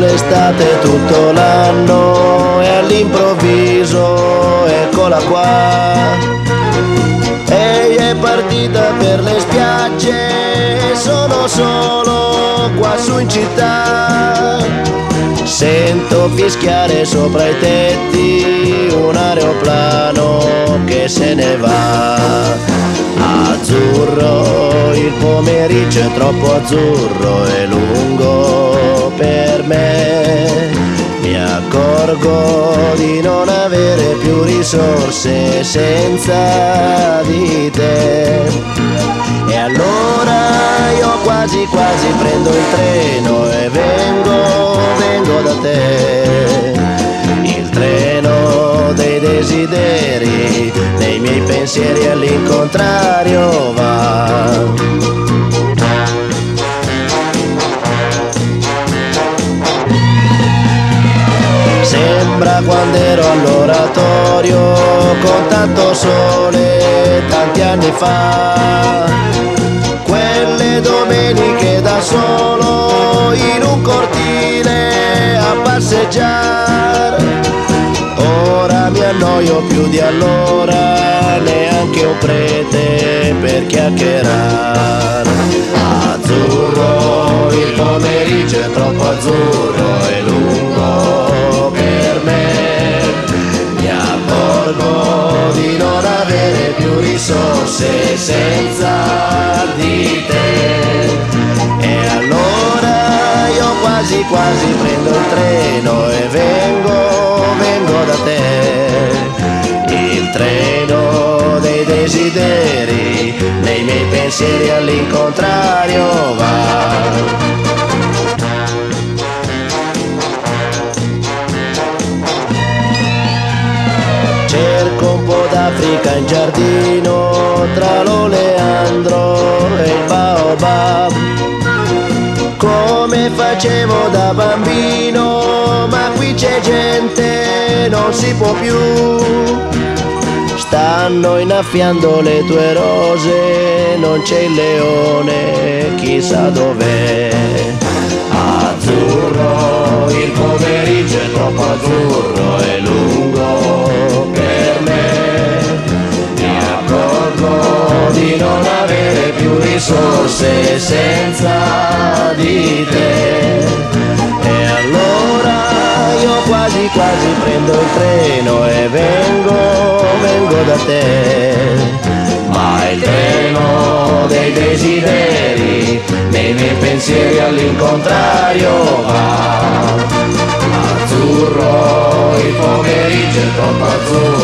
d'estate tutto l'anno e all'improvviso eccola qua. Ehi è partita per le spiagge, sono solo qua su in città. Sento fischiare sopra i tetti un aeroplano che se ne va azzurro, il pomeriggio è troppo azzurro e lungo per me. Mi accorgo di non avere più risorse senza di te. E allora io quasi quasi prendo il treno e vengo, vengo da te. Il treno dei desideri, nei miei pensieri all'incontrario Sembra quando ero all'oratorio con tanto sole tanti anni fa. Quelle domeniche da solo in un cortile a passeggiare. Ora mi annoio più di allora, neanche un prete per chiacchierare. Azzurro, il pomeriggio è troppo azzurro risorse senza di te. E allora io quasi quasi tra l'oleandro e il baobab. Come facevo da bambino, ma qui c'è gente, non si può più. Stanno innaffiando le tue rose, non c'è il leone, chissà dov'è. Azzurro, il pomeriggio è troppo azzurro risorse senza di te. E allora io quasi quasi prendo il treno e vengo, vengo da te. Ma il treno dei desideri, nei miei pensieri all'incontrario va. Azzurro, il pomeriggio è troppo azzurro